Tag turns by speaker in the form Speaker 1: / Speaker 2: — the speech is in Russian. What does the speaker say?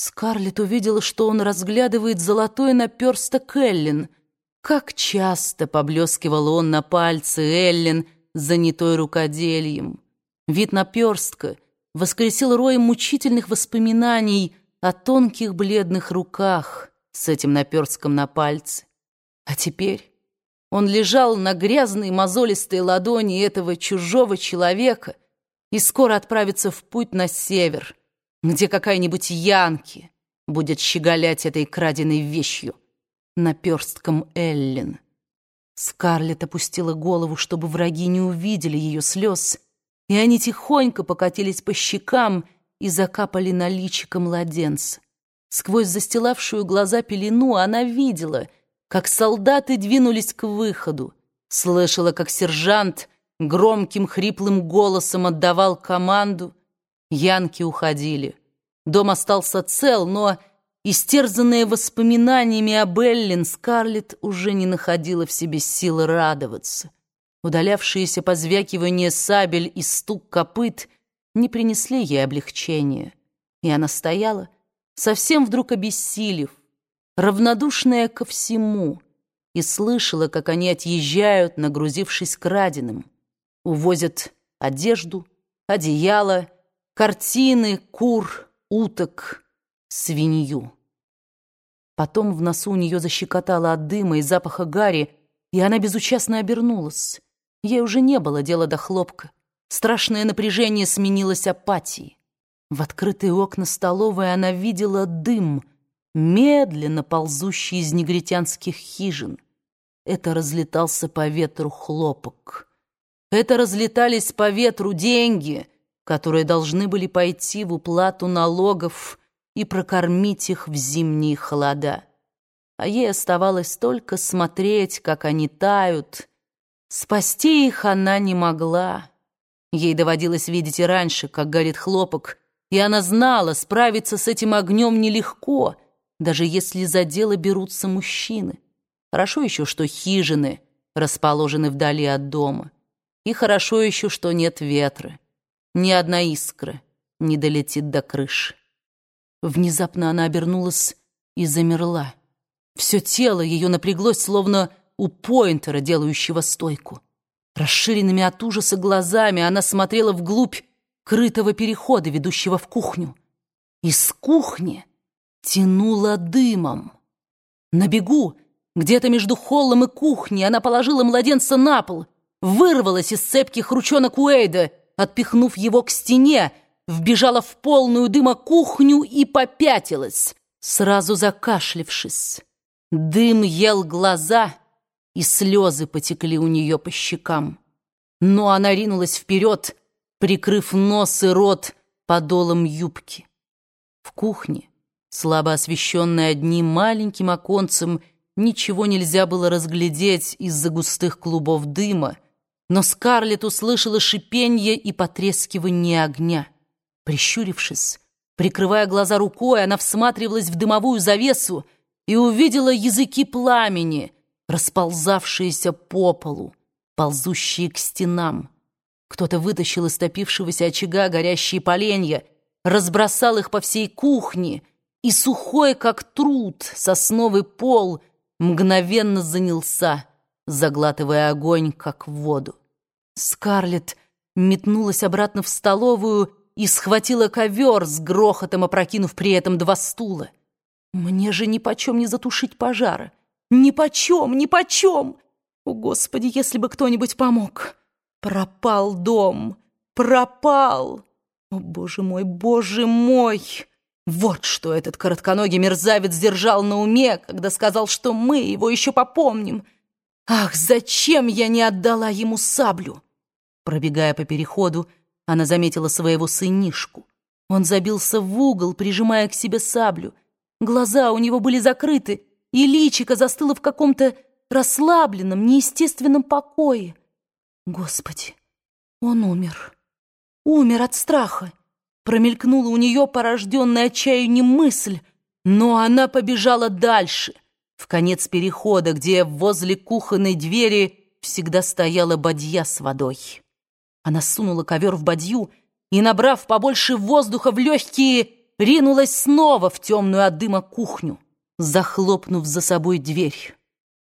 Speaker 1: Скарлетт увидела, что он разглядывает золотой наперсток Эллен. Как часто поблескивал он на пальце Эллен, занятой рукодельем. Вид наперстка воскресил рой мучительных воспоминаний о тонких бледных руках с этим наперстком на пальце. А теперь он лежал на грязной мозолистой ладони этого чужого человека и скоро отправится в путь на север, где какая-нибудь Янки будет щеголять этой краденой вещью, наперстком Эллен. Скарлетт опустила голову, чтобы враги не увидели ее слез, и они тихонько покатились по щекам и закапали на личико младенца. Сквозь застилавшую глаза пелену она видела, как солдаты двинулись к выходу, слышала, как сержант громким хриплым голосом отдавал команду, Янки уходили. Дом остался цел, но, истерзанная воспоминаниями об Эллен, Скарлетт уже не находила в себе силы радоваться. Удалявшиеся позвякивание сабель и стук копыт не принесли ей облегчения. И она стояла, совсем вдруг обессилев, равнодушная ко всему, и слышала, как они отъезжают, нагрузившись краденым. Увозят одежду, одеяло, Картины, кур, уток, свинью. Потом в носу у нее защекотало от дыма и запаха гари, и она безучастно обернулась. Ей уже не было дела до хлопка. Страшное напряжение сменилось апатией. В открытые окна столовой она видела дым, медленно ползущий из негритянских хижин. Это разлетался по ветру хлопок. Это разлетались по ветру деньги — которые должны были пойти в уплату налогов и прокормить их в зимние холода. А ей оставалось только смотреть, как они тают. Спасти их она не могла. Ей доводилось видеть и раньше, как горит хлопок, и она знала, справиться с этим огнем нелегко, даже если за дело берутся мужчины. Хорошо еще, что хижины расположены вдали от дома. И хорошо еще, что нет ветра ни одна искра не долетит до крыши. Внезапно она обернулась и замерла. Все тело ее напряглось, словно у поинтера, делающего стойку. Расширенными от ужаса глазами она смотрела вглубь крытого перехода, ведущего в кухню. Из кухни тянуло дымом. На бегу, где-то между холлом и кухней, она положила младенца на пол, вырвалась из цепких ручонок Уэйда отпихнув его к стене, вбежала в полную дыма кухню и попятилась, сразу закашлившись. Дым ел глаза, и слезы потекли у нее по щекам. Но она ринулась вперед, прикрыв нос и рот подолом юбки. В кухне, слабо освещенной одним маленьким оконцем, ничего нельзя было разглядеть из-за густых клубов дыма, но Скарлетт услышала шипенье и потрескивание огня. Прищурившись, прикрывая глаза рукой, она всматривалась в дымовую завесу и увидела языки пламени, расползавшиеся по полу, ползущие к стенам. Кто-то вытащил из топившегося очага горящие поленья, разбросал их по всей кухне, и сухой, как труд, сосновый пол мгновенно занялся — заглатывая огонь, как воду. Скарлетт метнулась обратно в столовую и схватила ковер с грохотом, опрокинув при этом два стула. «Мне же нипочем не затушить пожара! Нипочем, нипочем! О, Господи, если бы кто-нибудь помог! Пропал дом! Пропал! О, Боже мой, Боже мой!» Вот что этот коротконогий мерзавец держал на уме, когда сказал, что мы его еще попомним — Ах, зачем я не отдала ему саблю? Пробегая по переходу, она заметила своего сынишку. Он забился в угол, прижимая к себе саблю. Глаза у него были закрыты, и личико застыло в каком-то расслабленном, неестественном покое. Господи, он умер. Умер от страха. Промелькнула у нее порожденная отчаянием мысль, но она побежала дальше — в конец перехода, где возле кухонной двери всегда стояла бадья с водой. Она сунула ковер в бадью и, набрав побольше воздуха в легкие, ринулась снова в темную от дыма кухню, захлопнув за собой дверь.